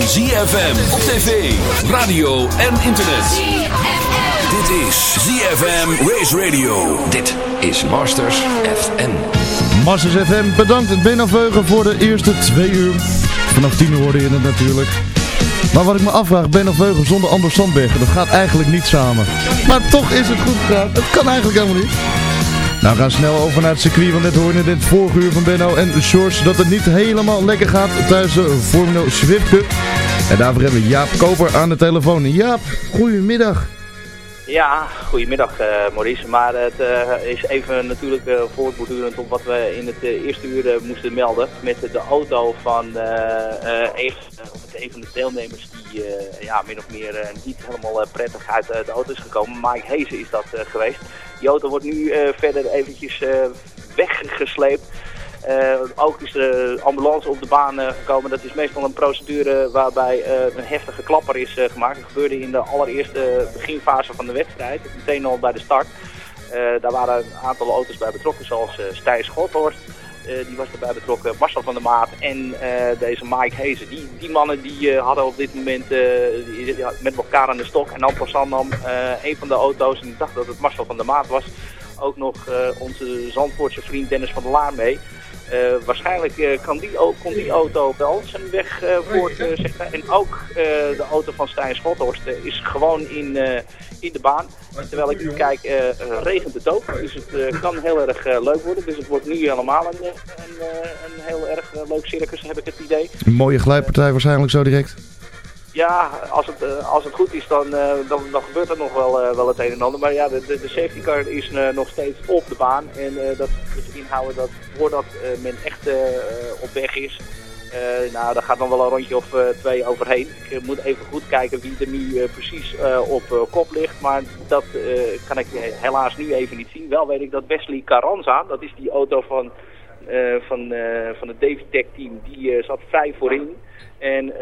van ZFM op tv, radio en internet. Dit is ZFM Race Radio. Dit is Masters FM. Masters FM, bedankt Benno Veugen voor de eerste twee uur. Vanaf tien uur hoorde je het natuurlijk. Maar wat ik me afvraag, Benno Veugen zonder Anders Sandbergen, dat gaat eigenlijk niet samen. Maar toch is het goed gegaan. Het kan eigenlijk helemaal niet. Nou, we gaan snel over naar het circuit, want net hoorde in dit vorige uur van Benno en George dat het niet helemaal lekker gaat tijdens de Formula Swift Cup. En daarvoor hebben we Jaap Koper aan de telefoon. Jaap, goedemiddag. Ja, goedemiddag uh, Maurice. Maar het uh, is even natuurlijk uh, voortbordurend op wat we in het eerste uur moesten melden. Met de auto van een van de deelnemers die ja, min of meer niet helemaal prettig uit de auto is gekomen. Mike Hezen is dat geweest. Auto wordt nu verder eventjes weggesleept. Uh, ook is de ambulance op de baan gekomen. Dat is meestal een procedure waarbij een heftige klapper is gemaakt. Dat gebeurde in de allereerste beginfase van de wedstrijd. Meteen al bij de start. daar waren een aantal auto's bij betrokken, zoals Stijn Schothorst. Die was erbij betrokken, Marcel van der Maat en deze Mike Hezen. Die, die mannen die hadden op dit moment met elkaar aan de stok. En dan pas nam een van de auto's, en ik dacht dat het Marcel van der Maat was, ook nog onze Zandvoortse vriend Dennis van der Laar mee. Uh, waarschijnlijk uh, kan die, kon die auto wel zijn weg uh, voortzetten. en ook de auto van Stijn Schothorst is gewoon in, in de baan. Terwijl ik nu kijk, regent het ook. Dus het kan heel erg leuk worden. Dus het wordt nu helemaal een, een, een heel erg leuk circus, heb ik het idee. Een mooie glijpartij waarschijnlijk zo direct. Ja, als het, uh, als het goed is, dan, uh, dan, dan gebeurt er nog wel, uh, wel het een en ander. Maar ja, de, de, de safety car is nog steeds op de baan. En dat moet inhouden dat voordat men echt op weg is, nou, daar gaat dan wel een rondje of twee overheen. Ik moet even goed kijken wie er nu precies op kop ligt. Maar dat kan ik helaas nu even niet zien. Wel weet ik dat Wesley Carranza, dat is die auto van, van, van het Davitech team, die zat vrij voorin. En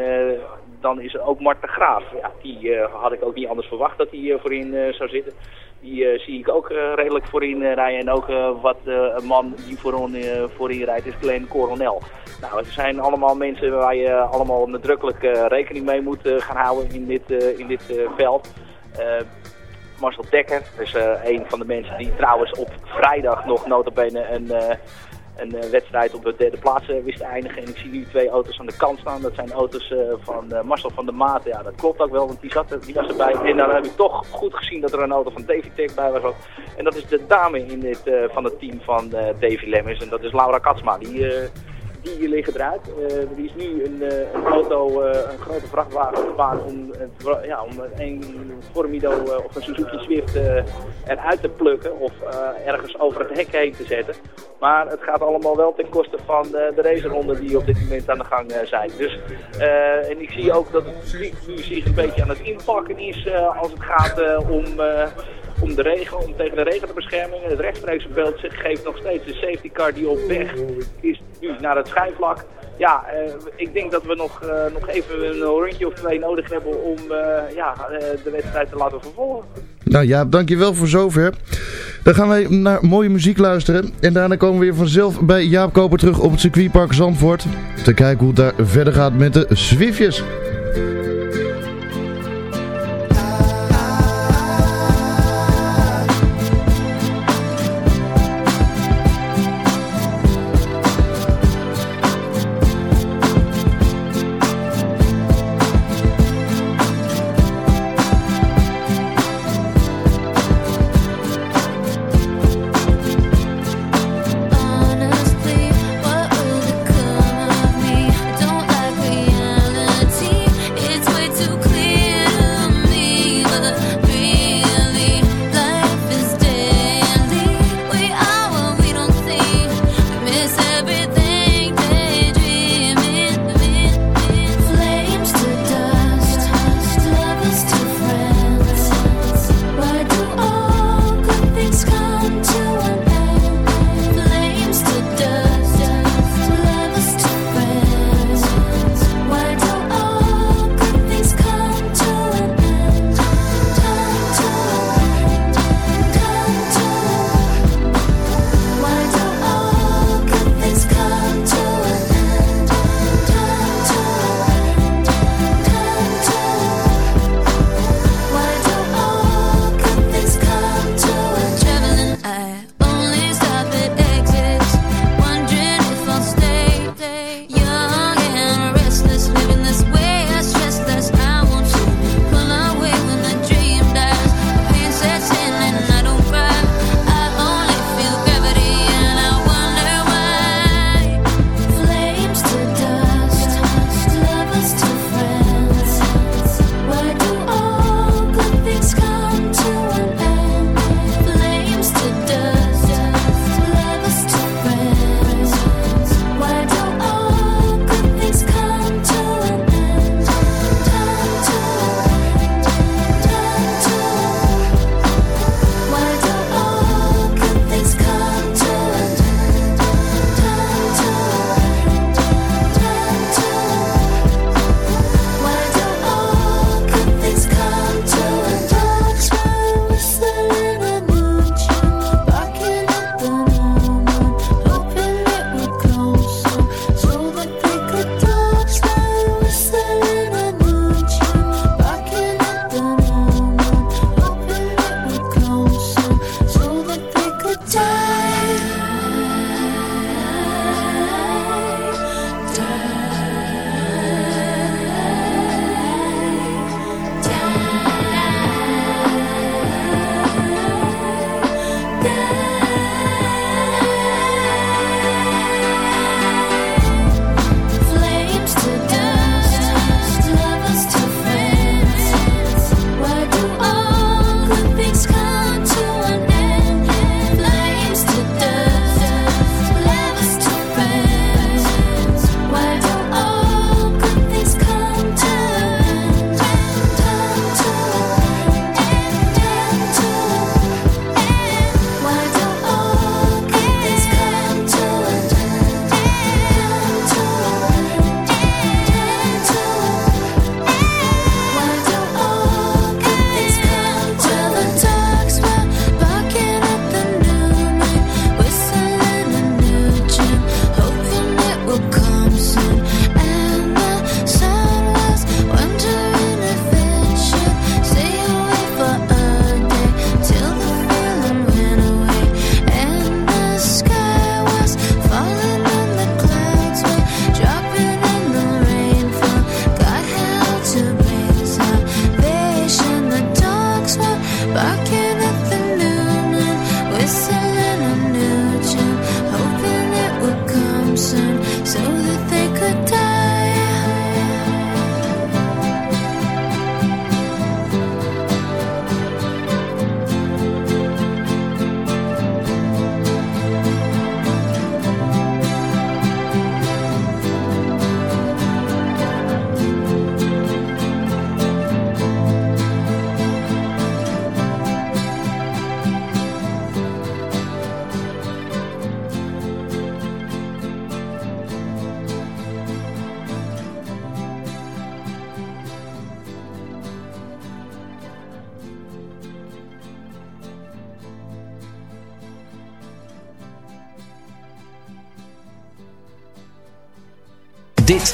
dan is er ook Marten Graaf. Ja, die uh, had ik ook niet anders verwacht dat hij uh, voorin uh, zou zitten. Die zie ik ook redelijk voorin rijden. En ook wat een man die voorin, voorin rijdt is Glenn Coronel. Nou, het zijn allemaal mensen waar je allemaal nadrukkelijk rekening mee moet gaan houden in dit, in dit veld. Marcel Dekker is een van de mensen die trouwens op vrijdag nog notabene een een uh, wedstrijd op de derde plaats uh, wist te eindigen. En ik zie nu twee auto's aan de kant staan. Dat zijn auto's uh, van Marcel van der Maat. Ja, dat klopt ook wel, want die, zat er, die was erbij. En dan heb ik toch goed gezien dat er een auto van Davy Tech bij was. En dat is de dame in dit, van het team van Davy Lemmers. En dat is Laura Katsma. Die die liggen eruit. Uh, er is nu een, uh, een auto, uh, een grote vrachtwagen op de baan om, ja, om een Formido of een Suzuki Swift eruit te plukken of ergens over het hek heen te zetten. Maar het gaat allemaal wel ten koste van de raceronden die op dit moment aan de gang zijn. Dus, en ik zie ook dat het nu zich een beetje aan het inpakken is als het gaat om om de regen, om tegen de regen te beschermen. Het rechtstreekse beeld geeft nog steeds de safety car die op weg is nu naar het schijfvlak. Ja, uh, ik denk dat we nog, uh, nog even een rondje of twee nodig hebben om uh, ja, de wedstrijd te laten vervolgen. Nou ja, dankjewel voor zover. Dan gaan wij naar mooie muziek luisteren. En daarna komen we weer vanzelf bij Jaap Koper terug op het circuitpark Zandvoort. Te kijken hoe het daar verder gaat met de Zwiftjes.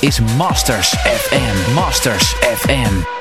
Dit is Masters FM. Masters FM.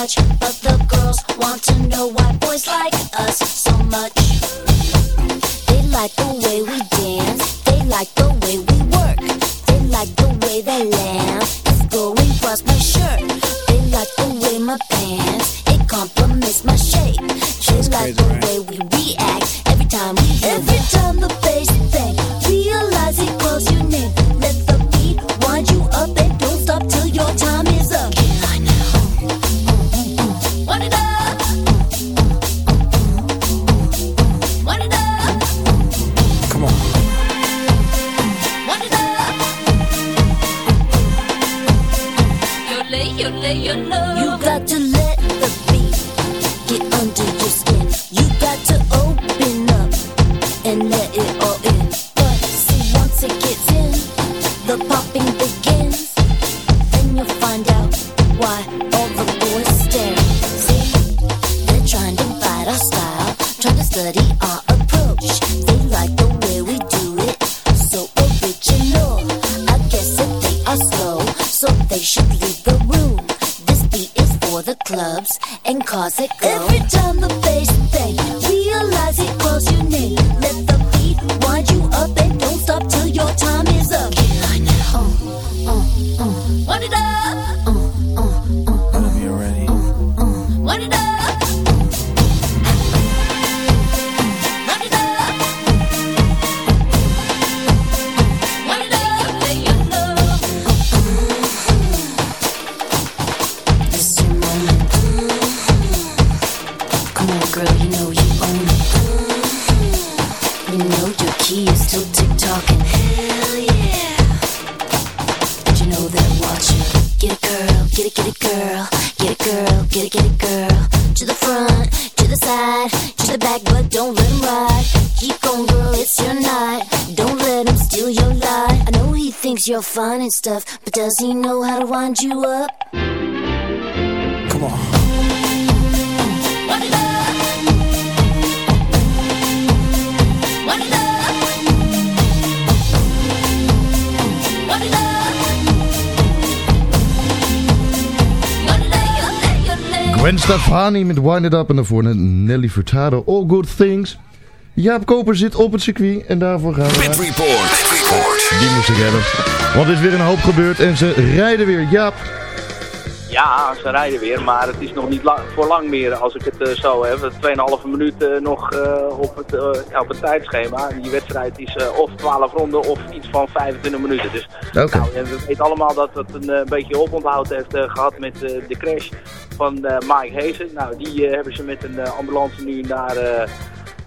But the girls want to know why boys like you're fine and stuff, but does he know how to wind you up? Come on. Gwen Stefani met Wind It Up en daarvoor Nelly Furtado, All Good Things. Jaap Koper zit op het circuit en daarvoor gaan we... Pit Report. Pit Report. Die moest ik hebben. Want er is weer een hoop gebeurd en ze rijden weer. Jaap, Ja, ze rijden weer, maar het is nog niet lang, voor lang meer als ik het eh, zo heb. 2,5 minuten nog eh, op, het, eh, ja, op het tijdschema. Die wedstrijd is eh, of 12 ronden of iets van 25 minuten. Dus nou, we weten allemaal dat het een eh, beetje oponthoud heeft eh, gehad met eh, de crash van eh, Mike Heesen. Nou, die eh, hebben ze met een eh, ambulance nu naar...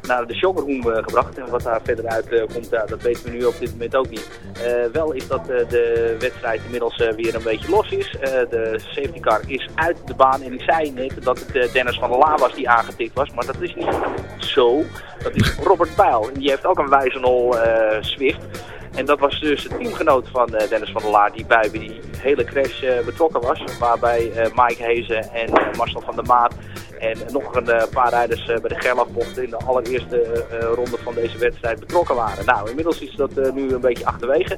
naar de showroom eh, gebracht. En wat daar verder uit eh, komt, dat weten we nu op dit moment ook niet. Eh, wel is dat de wedstrijd inmiddels weer een beetje los is. De safety car is uit de baan. En ik zei net dat het Dennis van der Laan was die aangetikt was. Maar dat is niet zo. Dat is Robert Pijl. En die heeft ook een wijzenol Swift. En dat was dus de teamgenoot van eh, Dennis van der Laar die bij die hele crash eh, betrokken was. Waarbij eh, Mike Hezen en Marcel van der Maat en nog een paar rijders bij de Gerlachbocht in de allereerste ronde van deze wedstrijd betrokken waren. Nou, inmiddels is dat nu een beetje achterwege.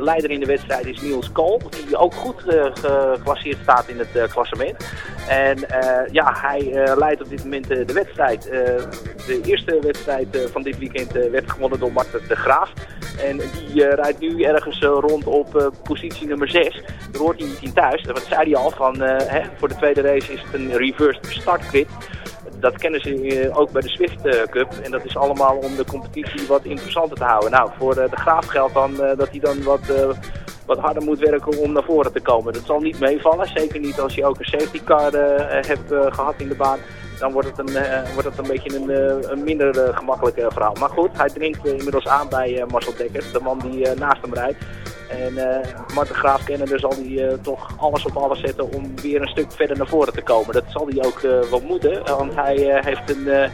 Leider in de wedstrijd is Niels Kool, die ook goed geclasseerd staat in het klassement. En ja, hij leidt op dit moment de wedstrijd. De eerste wedstrijd van dit weekend werd gewonnen door Marten de Graaf. En die eh, rijdt nu ergens eh, rond op eh, positie nummer 6. Daar hoort hij niet in thuis. Dat zei hij al van, hè, voor de tweede race is het een reversed start grid. Dat kennen ze ook bij de Swift Cup. En dat is allemaal om de competitie wat interessanter te houden. Nou, voor de Graaf geldt dan dat hij dan wat, wat harder moet werken om naar voren te komen. Dat zal niet meevallen. Zeker niet als je ook een safety car hebt eh, gehad in de baan. Dan wordt het een, wordt het een beetje een, een minder gemakkelijk verhaal. Maar goed, hij dringt inmiddels aan bij Marcel Dekker, de man die naast hem rijdt. En uh, Graaf kennen, dus zal hij toch alles op alles zetten om weer een stuk verder naar voren te komen. Dat zal hij ook wel moeten, want hij heeft een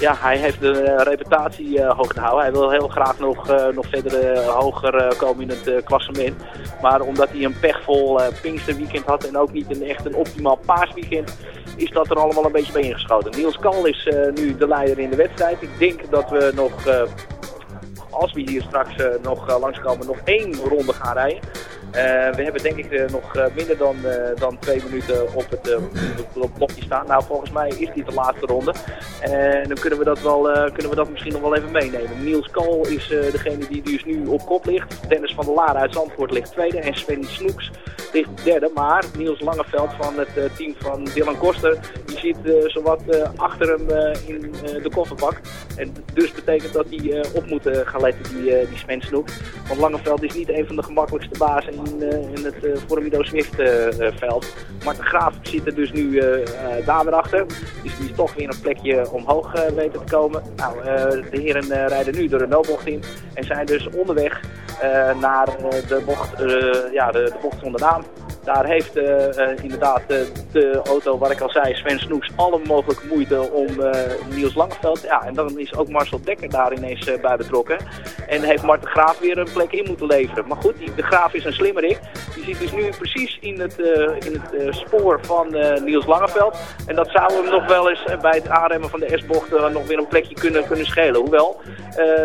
ja, hij heeft de reputatie uh, hoog te houden. Hij wil heel graag nog, uh, nog verder uh, hoger komen in het klassement. Maar omdat hij een pechvol Pinksterweekend had en ook niet een, echt een optimaal paasweekend, is dat er allemaal een beetje bij ingeschoten. Niels Kal is nu de leider in de wedstrijd. Ik denk dat we nog als we hier straks uh, nog langskomen, nog één ronde gaan rijden. Uh, we hebben denk ik nog minder dan, dan twee minuten op het, op blokje staan. Nou, volgens mij is dit de laatste ronde. En dan kunnen we dat, wel, kunnen we dat misschien nog wel even meenemen. Niels Kool is degene die dus nu op kop ligt. Dennis van der Laar uit Zandvoort ligt tweede. En Sven Snoeks ligt derde. Maar Niels Langeveld van het team van Dylan Koster, die zit zowat achter hem in de kofferbak. En dus betekent dat hij op moet gaan die, uh, die Sven Snoek. Want Langeveld is niet een van de gemakkelijkste bazen in, uh, in het uh, Formido Swift veld. Marten Graaf zit er dus nu daar weer achter. Dus die is toch weer een plekje omhoog weten te komen. Nou, de heren rijden nu de Renault-bocht in en zijn dus onderweg naar de bocht, ja, de, de bocht zonder naam. Daar heeft inderdaad de auto, waar ik al zei, Sven Snoeks, alle mogelijke moeite om Niels Langeveld. Ja, en dan is ook Marcel Dekker daar ineens bij betrokken. En heeft Marten Graaf weer een plek in moeten leveren. Maar goed, die, de Graaf is een slimmerik. Die zit dus nu precies in het, in het spoor van Niels Langeveld. En dat zou hem nog wel eens bij het aanremmen van de S-bocht nog weer een plekje kunnen, kunnen schelen. Hoewel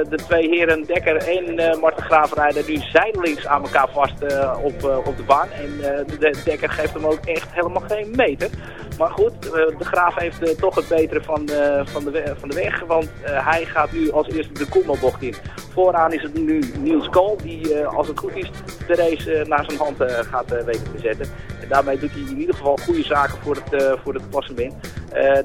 de twee heren Dekker en Marten Graaf rijden nu zijdelings aan elkaar vast op, op de baan. En de Dekker geeft hem ook echt helemaal geen meter. Maar goed, de Graaf heeft toch het betere van, van, de, van de weg. Want hij gaat nu als eerste de Koemelbocht in. Vooraan is het nu Niels Kool, die als het goed is de race naar zijn hand gaat weten te zetten. En daarmee doet hij in ieder geval goede zaken voor het, voor het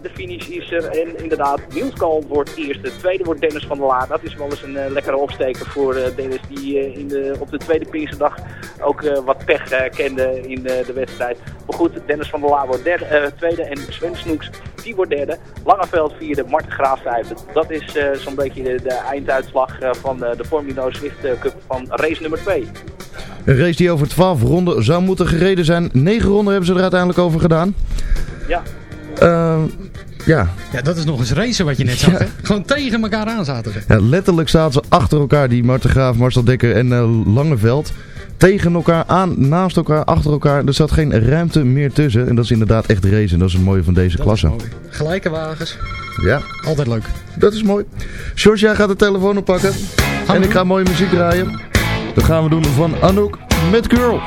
de finish is er en inderdaad Niels Kool wordt eerste. Tweede wordt Dennis van der Laar. Dat is wel eens een lekkere opsteker voor Dennis die in de, op de tweede Pinksterdag ook wat pech kende de wedstrijd. Maar goed, Dennis van der Laar wordt derde, tweede en Sven Snoeks die wordt derde. Langeveld vierde, Marten Graaf vijfde. Dat is zo'n beetje de, de einduitslag van de Formula Swift Cup van race nummer 2. Een race die over 12 ronden zou moeten gereden zijn. 9 ronden hebben ze er uiteindelijk over gedaan. Ja. Uh, ja. ja, dat is nog eens racen wat je net zag. Ja. Gewoon tegen elkaar aan zaten ze. Ja, letterlijk zaten ze achter elkaar, die Marten Graaf, Marcel Dekker en uh, Langeveld. Tegen elkaar aan, naast elkaar, achter elkaar. Er zat geen ruimte meer tussen. En dat is inderdaad echt racen. Dat is het mooie van deze dat klasse. Gelijke wagens. Ja. Altijd leuk. Dat is mooi. George, jij gaat de telefoon oppakken. En ik ga mooie muziek draaien. Dat gaan we doen van Anouk met Girl.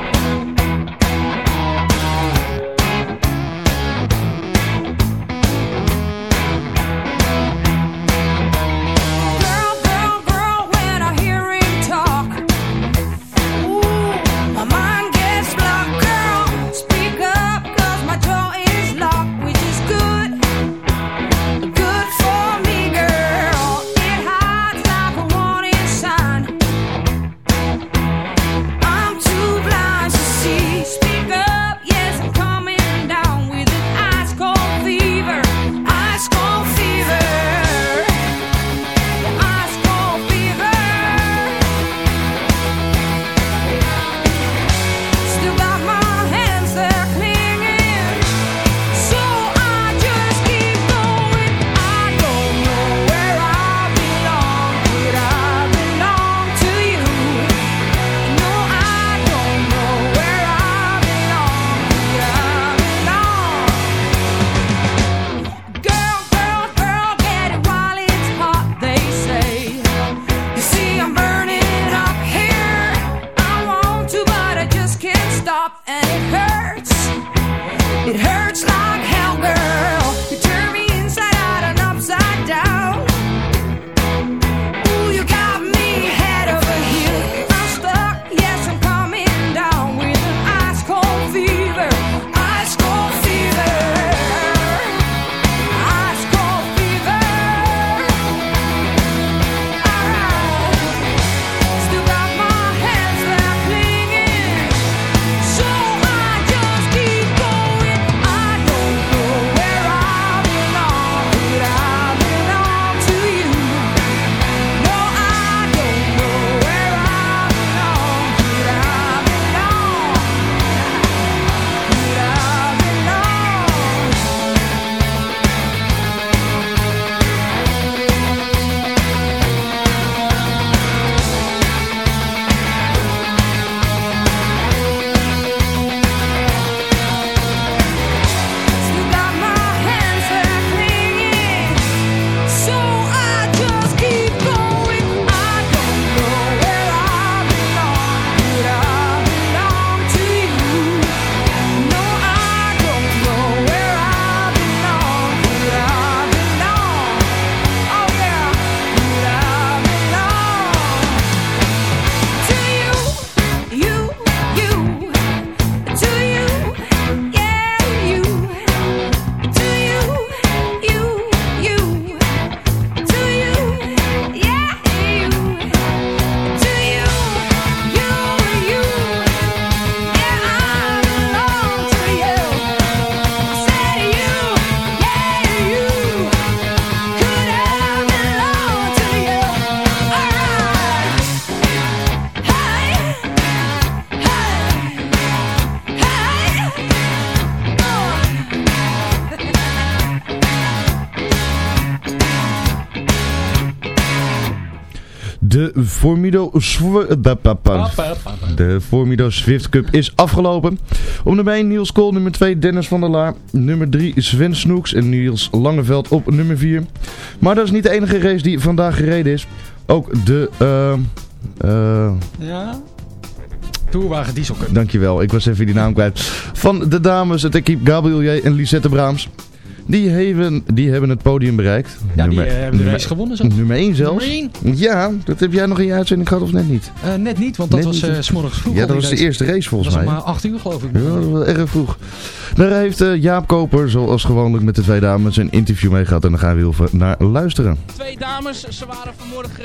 De Formido, pa- de Formido Swift Cup is afgelopen. Op nummer 1 Niels Kool, nummer 2 Dennis van der Laar, nummer 3 Sven Snoeks en Niels Langeveld op nummer 4. Maar dat is niet de enige race die vandaag gereden is. Ook de... eh eh Ja. Tourwagen Dieselcup. Dankjewel, ik was even die naam kwijt. Van de dames, het equipe Gabriel J. en Lisette Braams. Die, hebben, die hebben het podium bereikt. Ja, die Nummer- eh, hebben de nummer- race gewonnen zo. Nummer 1 zelfs. Nummer één. Ja, dat heb jij nog in je uitzending gehad of net niet? Eh, net niet, want dat Net was niet. eh, s s'morgens vroeg. Ja, dat die was de race. eerste race Dat volgens was mij. om eh, 8 uur geloof ik. Ja, dat was wel erg vroeg. Daar heeft eh, Jaap Koper, zoals gewoonlijk met de twee dames, een interview mee gehad. En daar gaan we heel even naar luisteren. Twee dames, ze waren vanmorgen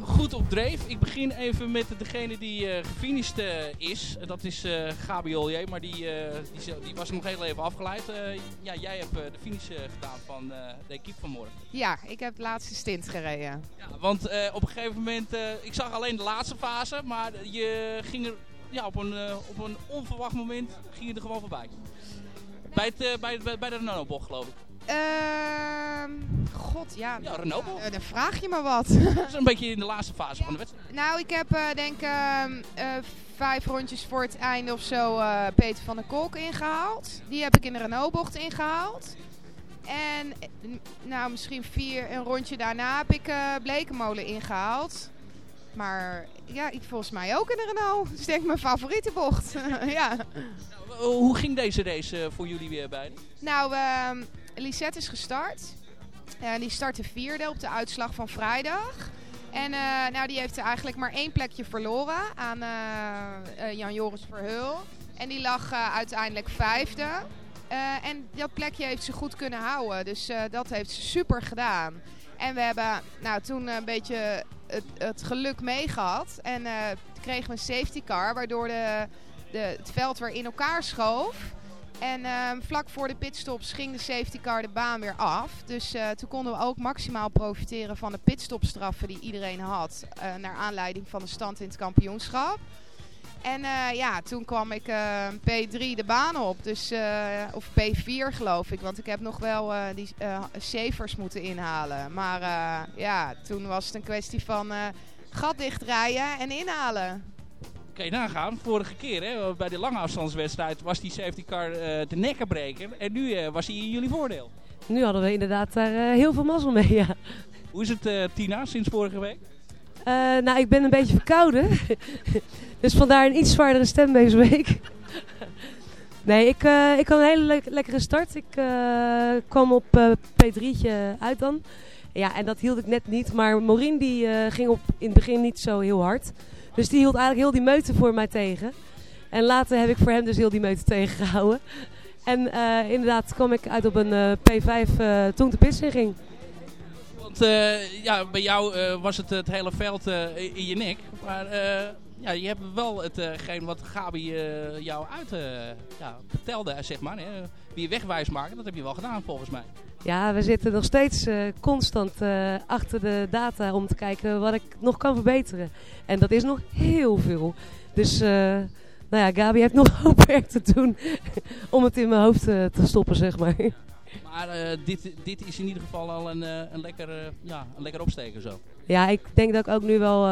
goed op dreef. Ik begin even met degene die eh gefinished is. Dat is eh Gabi Olje, maar die, eh, die, die was nog heel even afgeleid. Eh, ja, jij hebt eh, de finish eh, gedaan van eh, de equipe vanmorgen. Ja, ik heb de laatste stint gereden. Ja, want eh, op een gegeven moment, ik zag alleen de laatste fase, maar je ging er ja, op, een, op een onverwacht moment ging je er gewoon voorbij. Bij, het, bij, bij, bij de Renault-bocht geloof ik. Ehm, god, ja. Ja, Renault-bocht. Eh, dan vraag je maar wat. Dat is een beetje in de laatste fase van de wedstrijd. nou, ik heb eh, denk ehm, eh, vijf rondjes voor het einde of zo Peter van der Kolk ingehaald. Die heb ik in de Renault-bocht ingehaald. En eh, nou, misschien vier, een rondje daarna heb ik eh Blekenmolen ingehaald. Maar ja, ik volgens mij ook in de Renault. Dat is denk ik mijn favoriete bocht. ja. Eh, Hoe ging deze race eh, voor jullie weer beiden? Nou, Lisette is gestart. En die startte vierde op de uitslag van vrijdag. En nou, die heeft eigenlijk maar één plekje verloren aan Jan-Joris Verheul. En die lag uiteindelijk vijfde. Eh, en dat plekje heeft ze goed kunnen houden. Dus eh, dat heeft ze super gedaan. En we hebben nou, toen een beetje het, het geluk meegehad. En eh, kregen we een safety car, waardoor de, de, het veld weer in elkaar schoof. En ehm, vlak voor de pitstops ging de safety car de baan weer af. Dus toen konden we ook maximaal profiteren van de pitstopstraffen die iedereen had. naar aanleiding van de stand in het kampioenschap. En eh, ja, toen kwam ik eh, P3 de baan op. Dus, eh, of P4 geloof ik. Want ik heb nog wel eh, die eh savers moeten inhalen. Maar eh, ja, toen was het een kwestie van eh, gat dichtrijden en inhalen. Kun je nagaan, vorige keer hè, bij de lange afstandswedstrijd was die safety car eh, de nekken breken. En nu eh, was hij in jullie voordeel. Nu hadden we inderdaad daar eh, heel veel mazzel mee, ja. Hoe is het eh, Tina sinds vorige week? Eh, nou, ik ben een beetje verkouden. dus vandaar een iets zwaardere stem deze week. nee, ik, eh, ik had een hele le- lekkere start. Ik eh, kwam op eh, P3'tje uit dan. Ja, en dat hield ik net niet. Maar Maureen die ging op, in het begin niet zo heel hard. Dus die hield eigenlijk heel die meute voor mij tegen. En later heb ik voor hem dus heel die meute tegengehouden. En inderdaad kwam ik uit op een eh, P5 eh, toen de pits in ging. Want eh, ja, bij jou eh, was het het hele veld eh, in je nek. Maar ja, je hebt wel hetgeen wat Gabi jou uit ja, vertelde, zeg maar. Hè. Wie wegwijs maken, dat heb je wel gedaan volgens mij. Ja, we zitten nog steeds constant achter de data om te kijken wat ik nog kan verbeteren. En dat is nog heel veel. Dus, nou ja, Gabi heeft nog hoop werk te doen om het in mijn hoofd te stoppen, zeg maar. Maar eh, dit, dit is in ieder geval al een, eh, een, lekker, eh, ja, een lekker opsteken zo. Ja, ik denk dat ik ook nu wel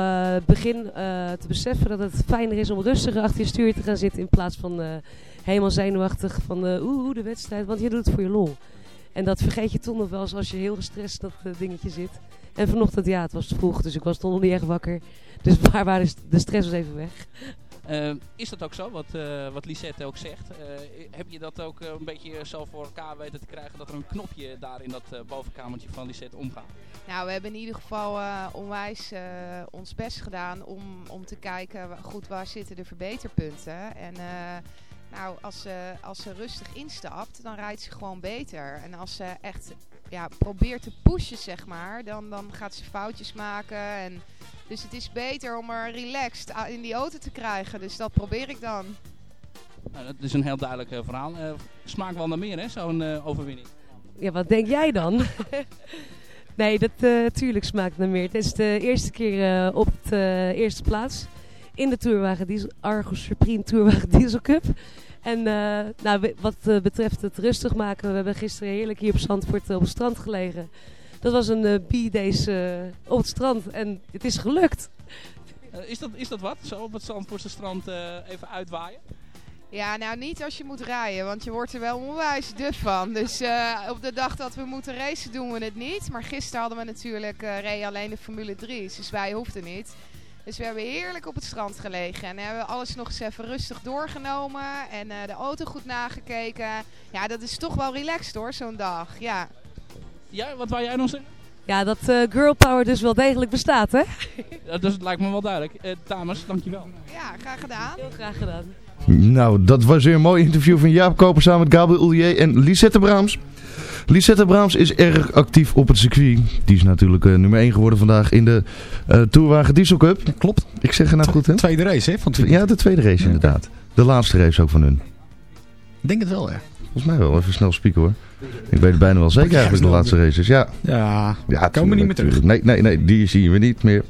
begin te beseffen dat het fijner is om rustiger achter je stuur te gaan zitten in plaats van helemaal zenuwachtig van eh, oeh, de wedstrijd. Want je doet het voor je lol. En dat vergeet je toch nog wel eens als je heel gestrest dat dingetje zit. En vanochtend, ja, het was te vroeg, dus ik was toch nog niet echt wakker. Dus waar, waar is de stress was even weg. Eh, is dat ook zo, wat, eh wat Lisette ook zegt? Eh, heb je dat ook eh, een beetje zo voor elkaar weten te krijgen dat er een knopje daar in dat bovenkamertje van Lisette omgaat? Nou, we hebben in ieder geval onwijs ons best gedaan om, om te kijken, goed, waar zitten de verbeterpunten? En nou, als ze, als ze rustig instapt, dan rijdt ze gewoon beter. En als ze echt ja, probeert te pushen, zeg maar, dan, dan gaat ze foutjes maken. En, dus het is beter om er relaxed in die auto te krijgen. Dus dat probeer ik dan. Nou, dat is een heel duidelijk eh, verhaal. Eh smaakt wel naar meer, hè, zo'n eh, overwinning. Ja, wat denk jij dan? nee, dat eh tuurlijk smaakt naar meer. Het is de eerste keer eh, op de eerste plaats in de Tourwagen Diesel, Argos Supreme Tourwagen Diesel Cup. En eh, nou, wat eh, betreft het rustig maken, we hebben gisteren heerlijk hier op Zandvoort eh, op het strand gelegen. Dat was een eh B-days op het strand en het is gelukt. Is, dat, is dat wat? Zo op het Zandvoortse strand eh, even uitwaaien? Ja, nou niet als je moet rijden, want je wordt er wel onwijs duf van. Dus eh, op de dag dat we moeten racen doen we het niet. Maar gisteren hadden we natuurlijk uh, alleen de Formule 3, dus wij hoefden niet. Dus we hebben heerlijk op het strand gelegen en hebben alles nog eens even rustig doorgenomen en uh, de auto goed nagekeken. Ja, dat is toch wel relaxed hoor, zo'n dag. Ja. Ja, wat wou jij nog zeggen? Ja, dat uh, girl power dus wel degelijk bestaat, hè? Ja, dat lijkt me wel duidelijk. Uh, dames, dankjewel. Ja, graag gedaan. Heel graag gedaan. Nou, dat was weer een mooi interview van Jaap Koper samen met Gabriel Ullier en Lisette Braams. Lisette Braams is erg actief op het circuit. Die is natuurlijk uh, nummer 1 geworden vandaag in de uh, Tourwagen Diesel Cup. Klopt. Ik zeg het nou goed, hè? Tweede race, hè? Van ja, de tweede race inderdaad. De laatste race ook van hun. Ik denk het wel, ja. Volgens mij wel. Even snel spieken, hoor. Ik weet het bijna wel zeker eigenlijk de laatste races. Ja, ja, ja komen we niet meer terug. Nee, nee, nee, die zien we niet meer.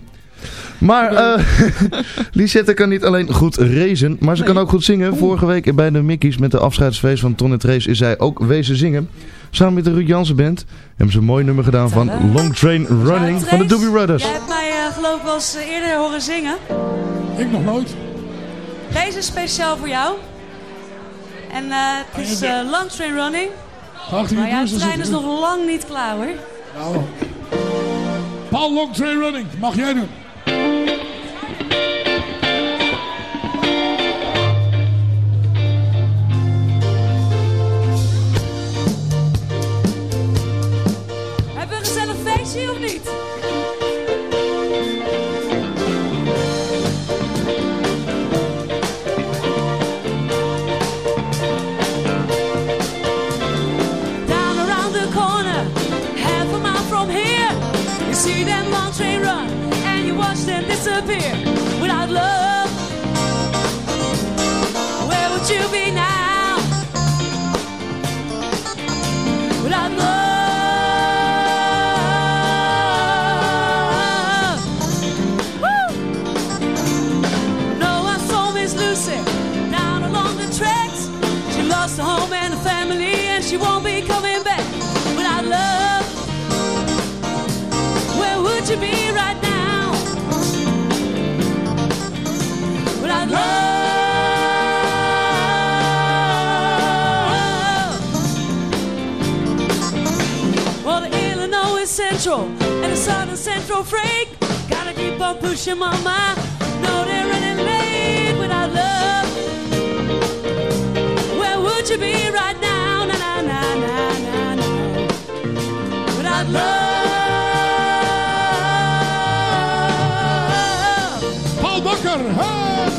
Maar uh, Lisette kan niet alleen goed racen, maar ze nee. kan ook goed zingen. Vorige week bij de Mickey's met de afscheidsfeest van Ton en Trace is zij ook wezen zingen. Samen met de Ruud Jansen Band hebben ze een mooi nummer gedaan van Long Train Running van de Doobie Brothers. Jij hebt mij uh, geloof ik wel eens eerder horen zingen. Ik nog nooit. Deze is speciaal voor jou. En uh, het is Long Train Running. Maar ja, de trein is nog lang niet klaar hoor. Nou, Paul Long Train Running, mag jij doen. Train run, and you watch them disappear without love. Central Freight gotta keep on pushing, mama. No, they're running late without love. Where would you be right now? Na na na na na na. Without love. Paul Bakker, hey!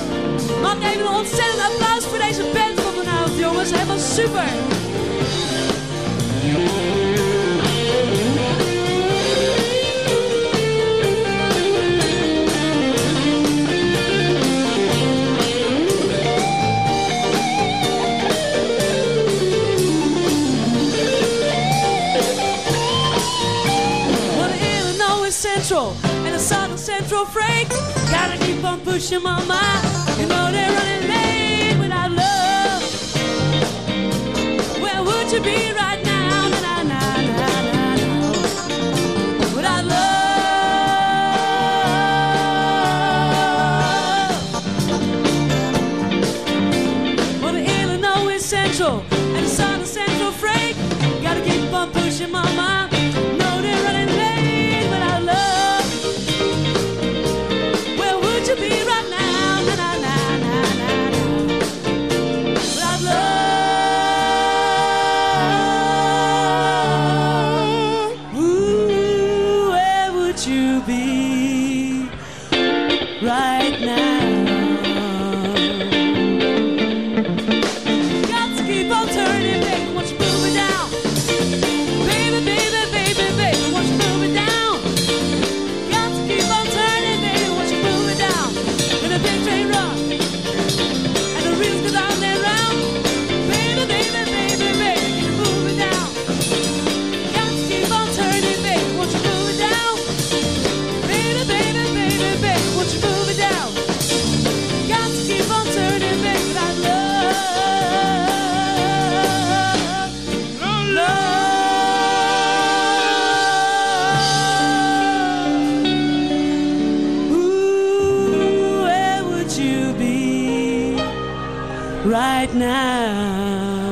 Mag even een ontzettend applaus voor deze band van vanavond, jongens. Helemaal super. Pushing, mama. You know they're running late without love. Where would you be right now? Na na na. Without love. Well, the Illinois Central and the Southern Central Freight gotta keep on pushing, mama. Now.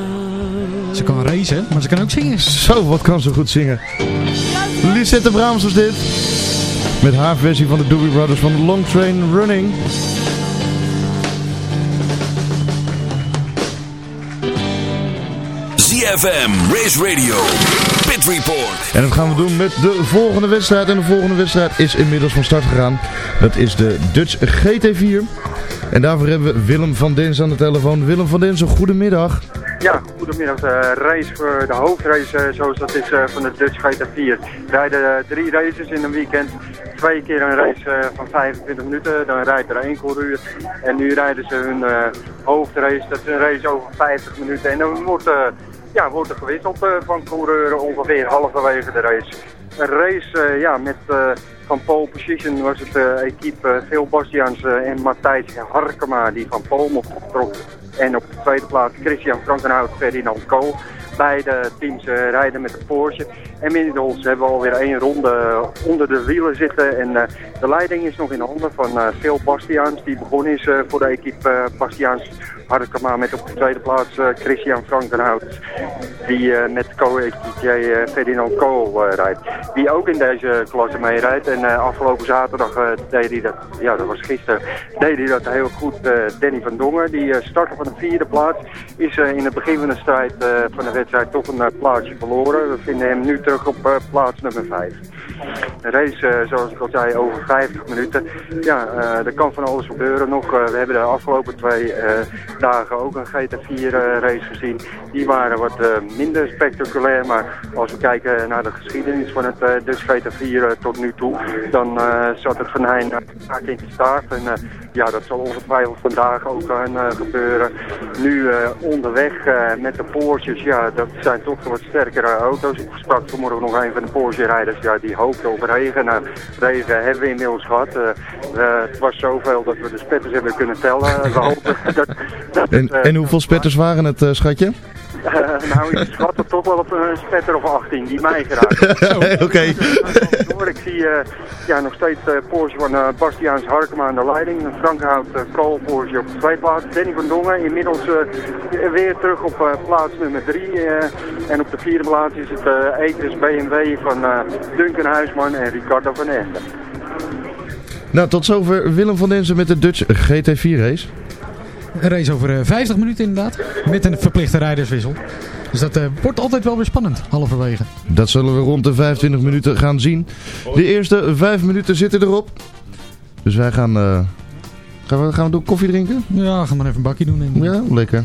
Ze kan racen, maar ze kan ook zingen. Zo, wat kan ze goed zingen. Lisette Braams was dit. Met haar versie van de Doobie Brothers van Long Train Running. ZFM, Race Radio, Pit Report. En dat gaan we doen met de volgende wedstrijd. En de volgende wedstrijd is inmiddels van start gegaan. Dat is de Dutch GT4. En daarvoor hebben we Willem van Dens aan de telefoon. Willem van een goedemiddag. Ja, goedemiddag. De race voor de hoofdrace, eh, zoals dat is eh, van de Dutch GT4. Rijden eh, drie races in een weekend. Twee keer een race eh, van 25 minuten. Dan rijdt er één coureur. En nu rijden ze hun eh, hoofdrace. Dat is een race over 50 minuten. En dan wordt, eh, ja, wordt er gewisseld eh, van coureur ongeveer halverwege de race. Een race eh, ja, met eh, van pole position was het eh equipe eh, Phil Bastiaans eh, en Matthijs Harkema die van pole mocht trok. En op de tweede plaats Christian Frankenhout, Ferdinand Kool. Beide teams rijden met de Porsche. En inmiddels hebben we alweer één ronde onder de wielen zitten. En de leiding is nog in handen van Phil Bastiaans. Die begonnen is voor de equipe Bastiaans Harkema met op de tweede plaats eh, Christian Frankenhout. Die eh, met co-equipier eh, Ferdinand Kool rijdt. Die ook in deze klasse mee rijdt. En afgelopen zaterdag deed hij dat, ja dat was gisteren, deed hij dat heel goed. Danny van Dongen, die startte van de vierde plaats. Is in het begin van de strijd van de wedstrijd toch een plaatsje verloren. We vinden hem nu terug op plaats nummer 5. Een race, eh, zoals ik al zei, over 50 minuten. Ja, eh, er kan van alles gebeuren nog. Eh, we hebben de afgelopen twee dagen ook een GT4 eh, race gezien. Die waren wat minder spectaculair, maar als we kijken naar de geschiedenis van het Dutch GT4 eh, tot nu toe, dan zat het uh, vaak in de staart. En ja, dat zal ongetwijfeld vandaag ook gaan eh, gebeuren. Nu eh, onderweg eh, met de Porsches, ja, dat zijn toch wat sterkere auto's. Ik sprak vanmorgen nog een van de Porsche-rijders, ja, die hoopte op regen. Nou, regen hebben we inmiddels gehad. Eh, eh, het was zoveel dat we de spetters hebben kunnen tellen. We hopen dat... dat En, en hoeveel spetters waren het, schatje? Eh, nou, ik schat er toch wel op een spetter of 18 die mij geraakt. Oké. Door, ik zie eh, ja, nog steeds uh, Porsche van uh, Bastiaans Harkema aan de leiding. Frankhout uh, Kool Porsche op de tweede plaats. Danny van Dongen inmiddels weer terug op plaats nummer 3. en op de vierde plaats is het uh, BMW van Duncan Huisman en Ricardo van Echten. Nou, tot zover Willem van Denzen met de Dutch GT4 race. Een race over uh, 50 minuten inderdaad. Met een verplichte rijderswissel. Dus dat uh, wordt altijd wel weer spannend, halverwege. Dat zullen we rond de 25 minuten gaan zien. De eerste 5 minuten zitten erop. Dus wij gaan... Uh, gaan, we, gaan we door koffie drinken? Ja, gaan we even een bakje doen. Denk ik. Ja, lekker.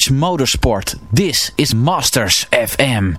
Dutch motorsport, this is Masters FM.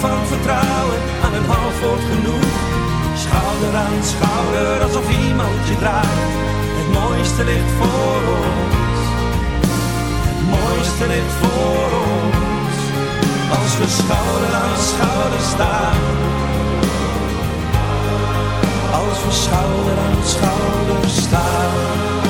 Van vertrouwen, aan een half woord genoeg. Schouder aan schouder, alsof iemand je draagt. Het mooiste ligt voor ons. Het mooiste ligt voor ons. Als we schouder aan schouder staan. Als we schouder aan schouder staan.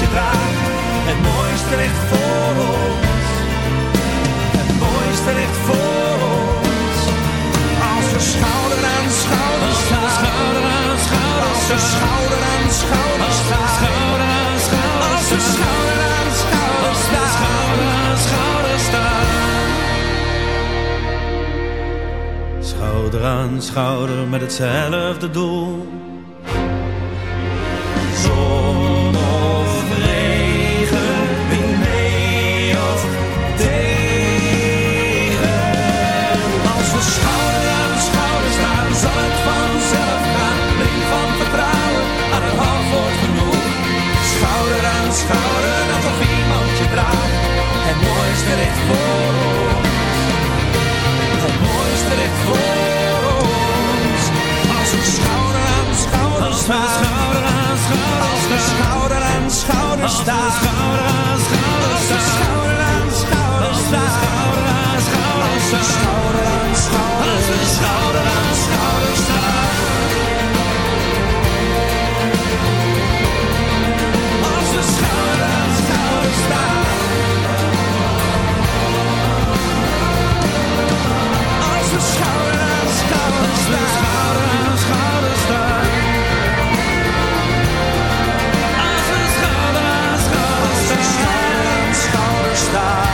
je draagt. Het mooiste ligt voor ons. Het mooiste ligt voor ons. Als we schouder aan schouder staan. Schouder aan schouder Als we schouder aan schouder staan. Schouder aan schouder Als we schouder aan schouder staan. Schouder aan schouder staan. Schouder aan schouder met hetzelfde doel. Schouder staan.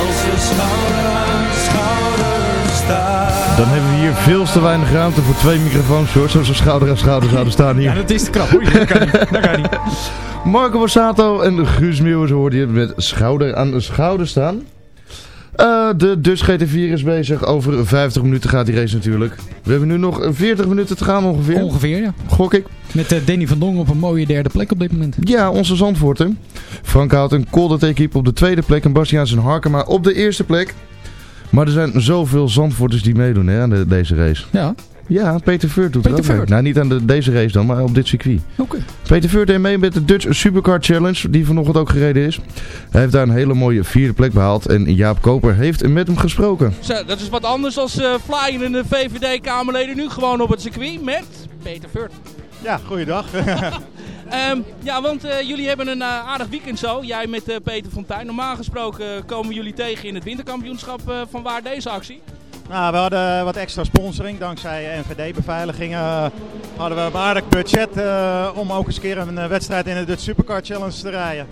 Als we schouder aan schouder staan. Dan hebben we hier veel te weinig ruimte voor twee microfoons, hoor. Zoals we schouder aan schouder zouden staan hier. Ja, dat is te krap hoor. Dat kan niet. Dat kan niet. Marco Borsato en Guus Meeuwers hoorde je met schouder aan schouder staan. Eh, de Dutch GT4 is bezig. Over 50 minuten gaat die race natuurlijk. We hebben nu nog 40 minuten te gaan ongeveer. Ongeveer, ja. Gok ik. Met eh, Danny van Dongen op een mooie derde plek op dit moment. Ja, onze Zandvoorter. Frank houdt een Coldet equipe op de tweede plek. En Bastiaans en Harkema op de eerste plek. Maar er zijn zoveel Zandvoorters die meedoen hè, aan de- deze race. Ja. Ja, Peter Veurt doet Peter er ook mee. Veurt. Nou, niet aan de, deze race dan, maar op dit circuit. Oké. Peter Veurt deed mee met de Dutch Supercar Challenge, die vanochtend ook gereden is. Hij heeft daar een hele mooie vierde plek behaald. En Jaap Koper heeft met hem gesproken. Zo, dat is wat anders dan uh, flyen en de VVD-Kamerleden nu gewoon op het circuit met Peter Veurt. Ja, goeiedag. Ehm, ja, want eh, jullie hebben een eh, aardig weekend zo. Jij met eh, Peter Fontijn. Normaal gesproken eh, komen jullie tegen in het winterkampioenschap. eh, van waar deze actie? Nou, we hadden wat extra sponsoring. Dankzij NVD-beveiligingen hadden we een aardig budget eh, om ook eens een keer een eh, wedstrijd in de Dutch Supercar Challenge te rijden.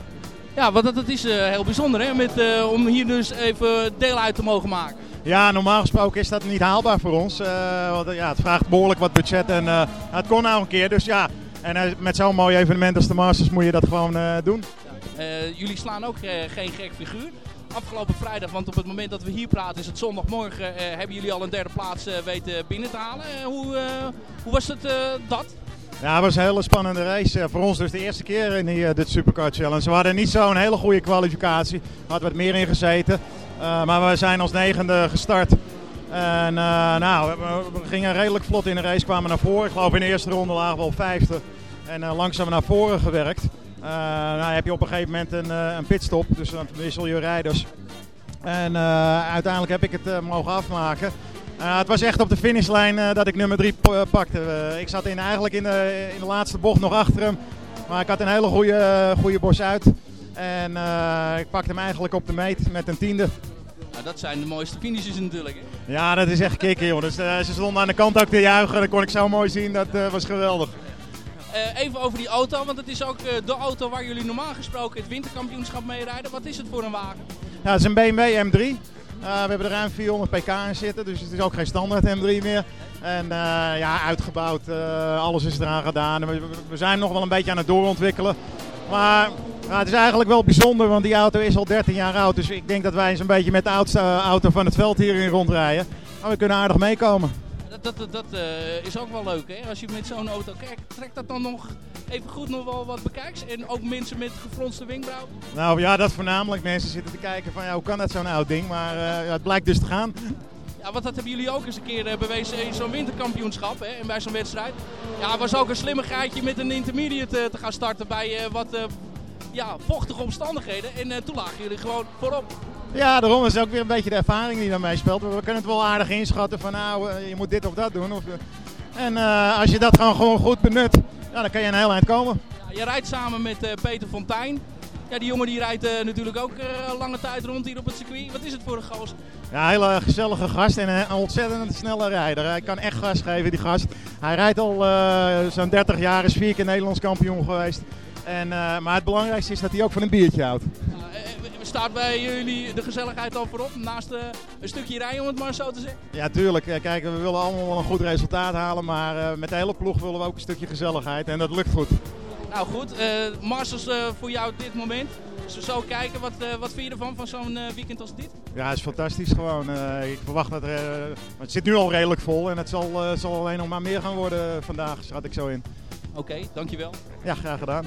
Ja, want dat, is eh, heel bijzonder hè, met, eh, om hier dus even deel uit te mogen maken. Ja, normaal gesproken is dat niet haalbaar voor ons. eh, want ja, het vraagt behoorlijk wat budget en eh, het kon nou een keer. Dus ja, en eh, met zo'n mooi evenement als de Masters moet je dat gewoon eh, doen. Eh, jullie slaan ook eh, geen gek figuur. Afgelopen vrijdag, want op het moment dat we hier praten is het zondagmorgen, eh, hebben jullie al een derde plaats eh, weten binnen te halen. Eh, hoe, hoe was het dat? Ja, het was een hele spannende race. Voor ons dus de eerste keer in die, dit Supercar Challenge. We hadden niet zo'n hele goede kwalificatie. Er had wat meer in gezeten. Maar we zijn als negende gestart. En nou, we, gingen redelijk vlot in de race, kwamen naar voren. Ik geloof in de eerste ronde lagen we op vijfde. En langzaam naar voren gewerkt. Eh nou heb je op een gegeven moment een, eh, een pitstop, dus dan wissel je rijders. En eh, uiteindelijk heb ik het mogen afmaken. Het was echt op de finishlijn dat ik nummer 3 pakte. Ik zat in, eigenlijk in de, in de laatste bocht nog achter hem. Maar ik had een hele goede, goede bos uit. En ik pakte hem eigenlijk op de meet met een tiende. Nou, dat zijn de mooiste finishes natuurlijk. Hè? Ja, dat is echt kicken, joh. Dus, ze stonden aan de kant ook te juichen. Dat kon ik zo mooi zien. Dat was geweldig. Eh, even over die auto, want het is ook eh, de auto waar jullie normaal gesproken het winterkampioenschap mee rijden. Wat is het voor een wagen? Ja, het is een BMW M3. Uh, we hebben er ruim 400 pk in zitten, dus het is ook geen standaard M3 meer. En ja, uitgebouwd, alles is eraan gedaan. We, we, zijn nog wel een beetje aan het doorontwikkelen. Maar het is eigenlijk wel bijzonder, want die auto is al 13 jaar oud. Dus ik denk dat wij zo'n beetje met de oudste auto van het veld hierin rondrijden. Maar we kunnen aardig meekomen. Dat, dat, uh, is ook wel leuk, hè? Als je met zo'n auto kijkt, trekt dat dan nog even goed nog wel wat bekijks? En ook mensen met gefronste wenkbrauw? Nou ja, dat voornamelijk. Mensen zitten te kijken van ja, hoe kan dat zo'n oud ding? Maar uh, ja, het blijkt dus te gaan. Ja, want dat hebben jullie ook eens een keer uh, bewezen in zo'n winterkampioenschap hè, en bij zo'n wedstrijd. Ja, het was ook een slimmigheidje met een intermediate uh, te gaan starten bij wat ja, vochtige omstandigheden. En toen lagen jullie gewoon voorop. Ja, daarom is ook weer een beetje de ervaring die daarmee speelt. We kunnen het wel aardig inschatten van nou, je moet dit of dat doen. Of, en als je dat gewoon, gewoon goed benut, ja, dan kan je een heel eind komen. Ja, je rijdt samen met Peter Fontijn. Ja, die jongen die rijdt uh, natuurlijk ook uh, lange tijd rond hier op het circuit. Wat is het voor een goos? Ja, een hele gezellige gast en een ontzettend snelle rijder. Hij kan echt gas geven, die gast. Hij rijdt al uh, zo'n 30 jaar, is vier keer Nederlands kampioen geweest. En, maar het belangrijkste is dat hij ook van een biertje houdt. Staat bij jullie de gezelligheid al voorop? Naast een stukje rijden, om het maar zo te zeggen? Ja, tuurlijk. Kijk, we willen allemaal wel een goed resultaat halen. Maar met de hele ploeg willen we ook een stukje gezelligheid. En dat lukt goed. Nou goed, uh, Masters uh, voor jou dit moment. Als we zo kijken, wat, uh, wat vind je ervan van zo'n weekend als dit? Ja, het is fantastisch gewoon. ik verwacht dat er... het zit nu al redelijk vol en het zal, zal alleen nog maar meer gaan worden vandaag, schat ik zo in. Oké, okay, dankjewel. Ja, graag gedaan.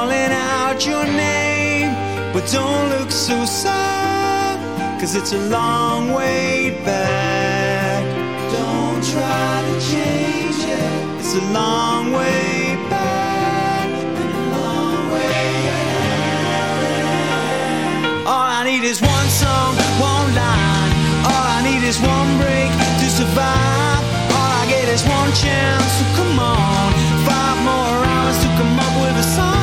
your name. But don't look so sad, cause it's a long way back. Don't try to change it, it's a long way back. And a long way back. All I need is one song, one line. All I need is one break to survive. All I get is one chance, so come on. Five more hours to come up with a song.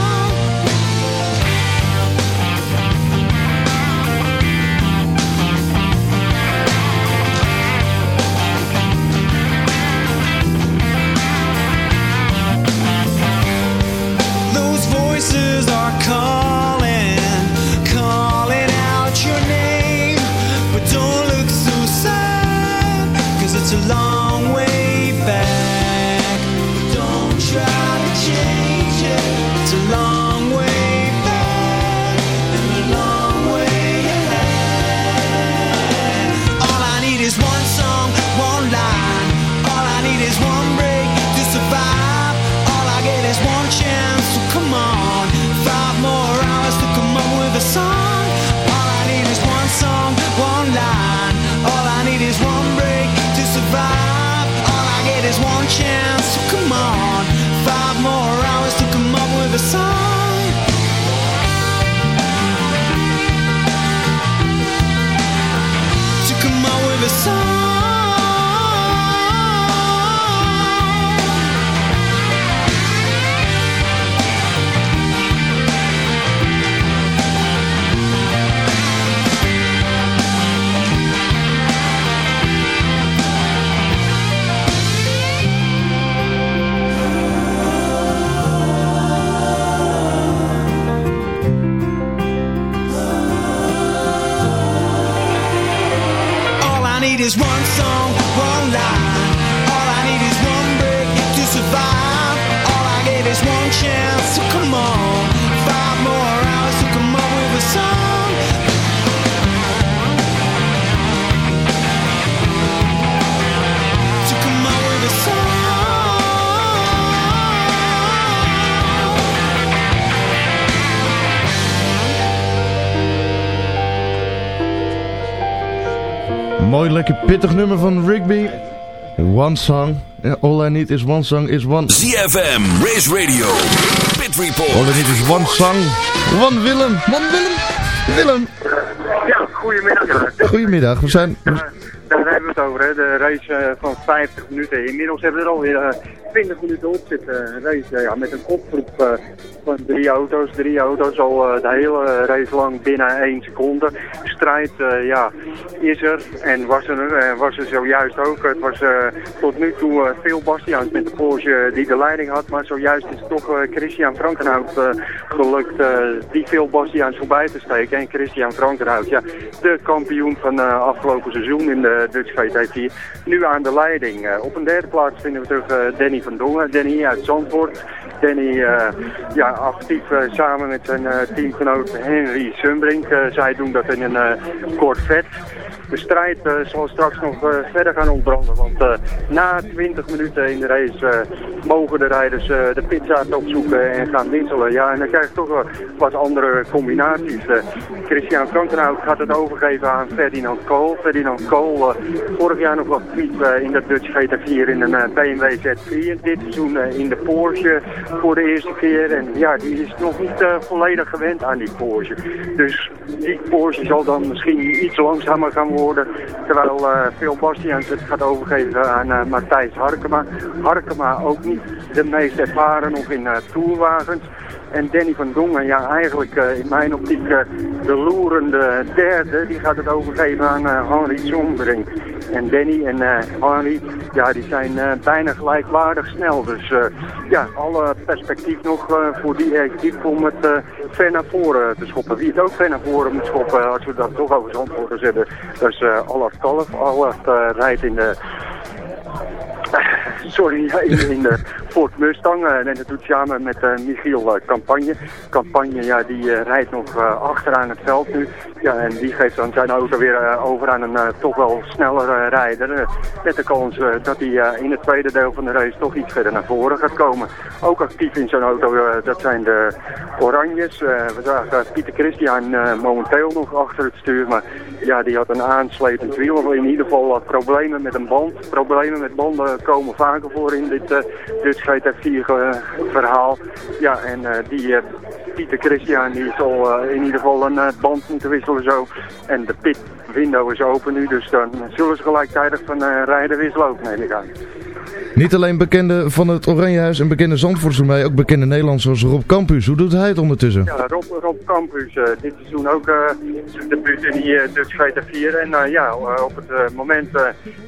Pittig nummer van Rigby. One song. All I need is one song is one... ZFM, Race Radio, Pit Report. All I need is one song. One Willem. One Willem. Willem. Ja, goedemiddag. Goedemiddag, we zijn... race eh, van 50 minuten. Inmiddels hebben we er alweer eh, 20 minuten op zitten. Een race eh, ja, met een kopgroep eh, van drie auto's. Drie auto's al eh, de hele race lang binnen 1 seconde. Strijd eh, ja, is er en was er, eh, was er zojuist ook. Het was eh, tot nu toe eh, veel Bastiaans met de Porsche die de leiding had. Maar zojuist is toch eh, Christian Frankenhout eh, gelukt eh, die veel Bastiaans voorbij te steken. En Christian Frankenhout, ja, de kampioen van eh, afgelopen seizoen in de Dutch GT4. Nu aan de leiding. Eh, op een derde plaats vinden we terug eh, Danny van Dongen. Danny uit Zandvoort. Danny eh, ja, actief samen met zijn teamgenoot Henry Sumbrink. Zij doen dat in een Corvette. De strijd eh, zal straks nog eh, verder gaan ontbranden, want eh, na 20 minuten in de race mogen de rijders de pitzaad opzoeken en gaan wisselen. Ja, en dan krijg je toch wat andere combinaties. Christian Frankenhout gaat het overgeven aan Ferdinand Kool. Ferdinand Kool, vorig jaar nog wat eh, in de Dutch GT4 in een BMW Z4. Dit seizoen in de Porsche voor de eerste keer. En ja, die is nog niet volledig gewend aan die Porsche. Dus die Porsche zal dan misschien iets langzamer gaan worden. Terwijl eh Phil Bastiaans het gaat overgeven aan eh, Matthijs Harkema. Harkema ook niet de meest ervaren nog in eh tourwagens. En Danny van Dongen, ja eigenlijk eh, in mijn optiek eh, de loerende derde, die gaat het overgeven aan eh, Henry. En Danny en Henry, ja die zijn bijna gelijkwaardig snel. Dus ja, alle perspectief nog voor die equipe om het ver naar voren te schoppen. Wie het ook ver naar voren moet schoppen, als we dat toch over Zandvoorters hebben, dat is uh, Allard Kalf. Allard rijdt in de sorry, in, in de Ford Mustang. eh, en dat doet samen met eh, Michiel eh, Campagne. Campagne, ja, die eh, rijdt nog eh, achteraan het veld nu. Ja, en die geeft dan zijn auto weer eh, over aan een eh, toch wel snellere rijder. eh, met de kans dat hij in het tweede deel van de race toch iets verder naar voren gaat komen. Ook actief in zo'n auto, dat zijn de Oranjes. We zagen Pieter Christian momenteel nog achter het stuur. Maar ja, die had een aanslepend wiel. Of in ieder geval problemen met een band. Problemen met banden komen vaker voor in dit Dutch GT4 eh, verhaal. Ja, en die Pieter Christian die zal eh, in ieder geval een eh, band moeten wisselen zo. En de pit window is open nu, dus dan zullen ze gelijktijdig van eh, rijden wisselen ook, neem ik aan. Niet alleen bekende van het Oranjehuis en bekende Zandvoorters mee, ook bekende Nederlanders zoals Rob Campus. Hoe doet hij het ondertussen? Ja, Rob, Rob Campus, eh, dit seizoen ook eh zijn debuut in die uh, Dutch GT 4. En eh, ja, op het moment,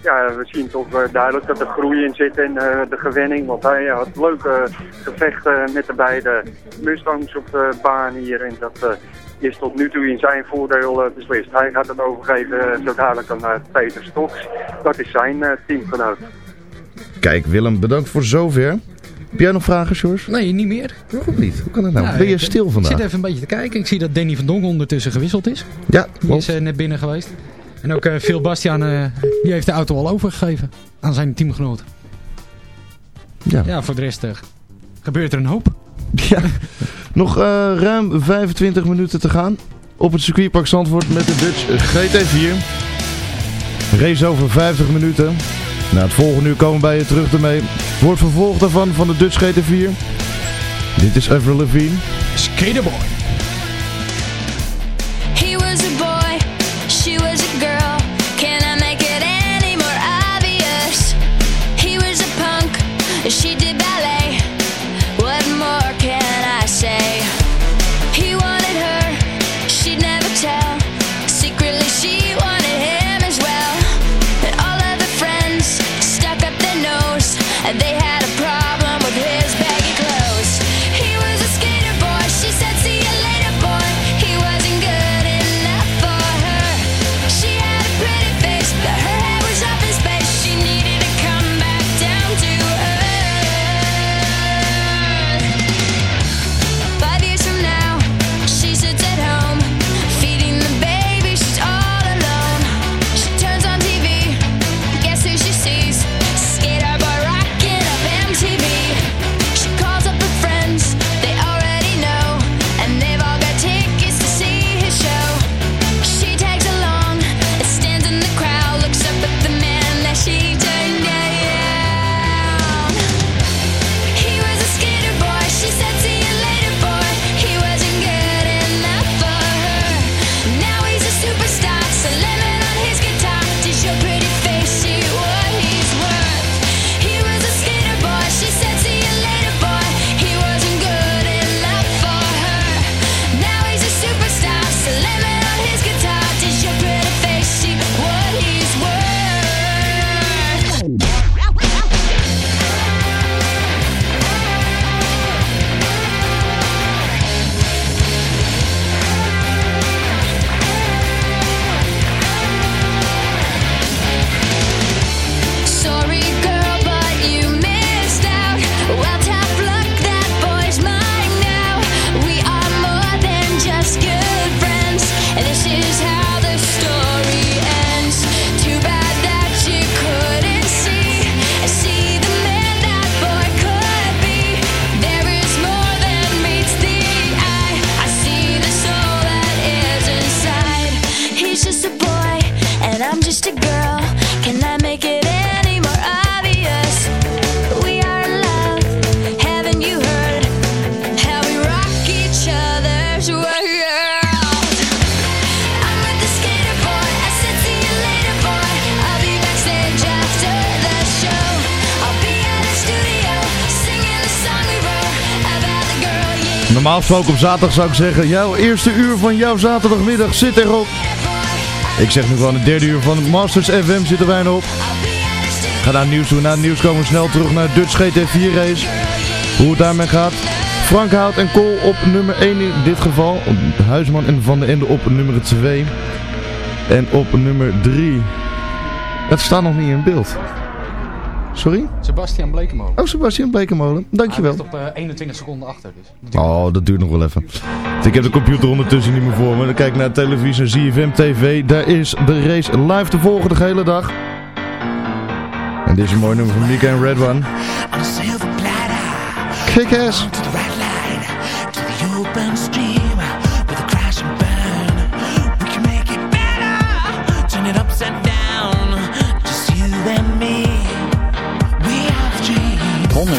ja, we zien toch duidelijk dat er groei in zit eh, de gewenning. Want hij had leuke gevechten met de beide Mustangs op de baan hier. En dat is tot nu toe in zijn voordeel beslist. Hij gaat het overgeven zo dadelijk aan Peter Stoks. Dat is zijn teamgenoot. Kijk Willem, bedankt voor zover. Heb jij nog vragen, George? Nee, niet meer. Waarom niet? Hoe kan dat nou? Ben je ik- stil Ik vandaag? zit even een beetje te kijken. Ik zie dat Danny van Donk ondertussen gewisseld is. Ja, Die is eh, net binnen geweest. En ook eh, Phil Bastiaan, eh, die heeft de auto al overgegeven aan zijn teamgenoot. Ja. Ja, voor de rest gebeurt er een hoop. Ja. Nog ruim 25 minuten te gaan op het circuitpark Zandvoort met de Dutch GT4. Race over 50 minuten. Na het volgende uur komen we bij je terug ermee. Wordt vervolgd daarvan van de Dutch GT4. Dit is Avril Lavigne. Skaterboy. Normaal gesproken op zaterdag zou ik zeggen, jouw eerste uur van jouw zaterdagmiddag zit erop. Ik zeg nu gewoon het derde uur van Masters FM zit er bijna op. Ga naar nieuws toe. Na nieuws komen we snel terug naar Dutch GT4 race. Hoe het daarmee gaat. Frank Hout en Cole op nummer 1 in dit geval. Huisman en Van der Ende op nummer 2. En op nummer 3. Het staat nog niet in beeld. Sorry? Sebastian Blekemolen. Oh, Sebastian Blekemolen. Dankjewel. Hij op eh, 21 seconden achter. Dus. Oh, dat duurt nog wel even. Ik heb de computer ondertussen niet meer voor me. Dan kijk ik naar de televisie, ZFM TV. Daar is de race live te volgen de hele dag. En dit is een mooi nummer van Mika en Red One. Kick ass.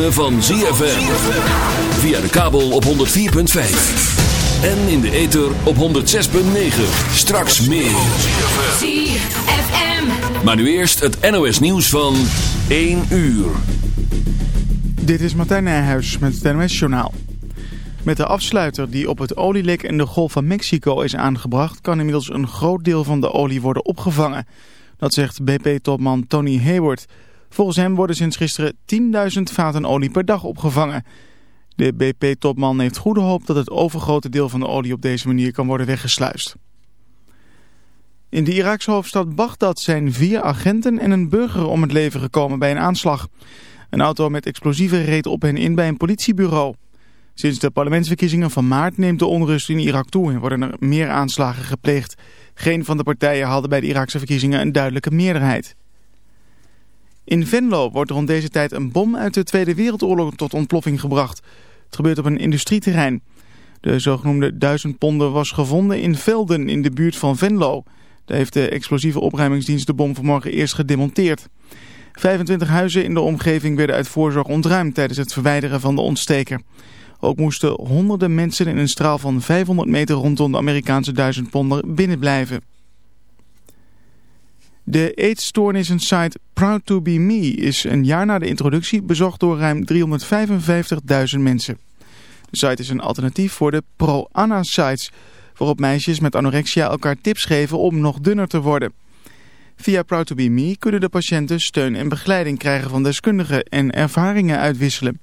ritme van ZFM. Via de kabel op 104.5. En in de ether op 106.9. Straks meer. ZFM. Maar nu eerst het NOS nieuws van 1 uur. Dit is Martijn Nijhuis met het NOS-journaal. Met de afsluiter die op het olielek in de Golf van Mexico is aangebracht... kan inmiddels een groot deel van de olie worden opgevangen. Dat zegt BP-topman Tony Hayward. Volgens hem worden sinds gisteren 10.000 vaten olie per dag opgevangen. De BP-topman heeft goede hoop dat het overgrote deel van de olie op deze manier kan worden weggesluist. In de Iraakse hoofdstad Bagdad zijn vier agenten en een burger om het leven gekomen bij een aanslag. Een auto met explosieven reed op hen in bij een politiebureau. Sinds de parlementsverkiezingen van maart neemt de onrust in Irak toe en worden er meer aanslagen gepleegd. Geen van de partijen hadden bij de Iraakse verkiezingen een duidelijke meerderheid. In Venlo wordt rond deze tijd een bom uit de Tweede Wereldoorlog tot ontploffing gebracht. Het gebeurt op een industrieterrein. De zogenoemde duizendponder was gevonden in Velden in de buurt van Venlo. Daar heeft de explosieve opruimingsdienst de bom vanmorgen eerst gedemonteerd. 25 huizen in de omgeving werden uit voorzorg ontruimd tijdens het verwijderen van de ontsteker. Ook moesten honderden mensen in een straal van 500 meter rondom de Amerikaanse duizendponder binnenblijven. De eetstoornissensite Proud2Be Me is een jaar na de introductie bezocht door ruim 355.000 mensen. De site is een alternatief voor de pro-Anna-sites, waarop meisjes met anorexia elkaar tips geven om nog dunner te worden. Via Proud2Be Me kunnen de patiënten steun en begeleiding krijgen van deskundigen en ervaringen uitwisselen.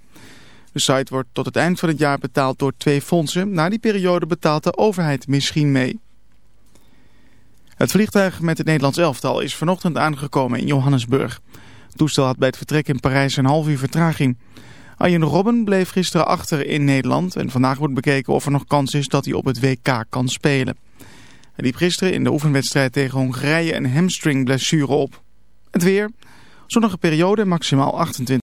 De site wordt tot het eind van het jaar betaald door twee fondsen. Na die periode betaalt de overheid misschien mee. Het vliegtuig met het Nederlands elftal is vanochtend aangekomen in Johannesburg. Het toestel had bij het vertrek in Parijs een half uur vertraging. Arjen Robben bleef gisteren achter in Nederland en vandaag wordt bekeken of er nog kans is dat hij op het WK kan spelen. Hij liep gisteren in de oefenwedstrijd tegen Hongarije een hamstringblessure op. Het weer, zonnige periode maximaal 28.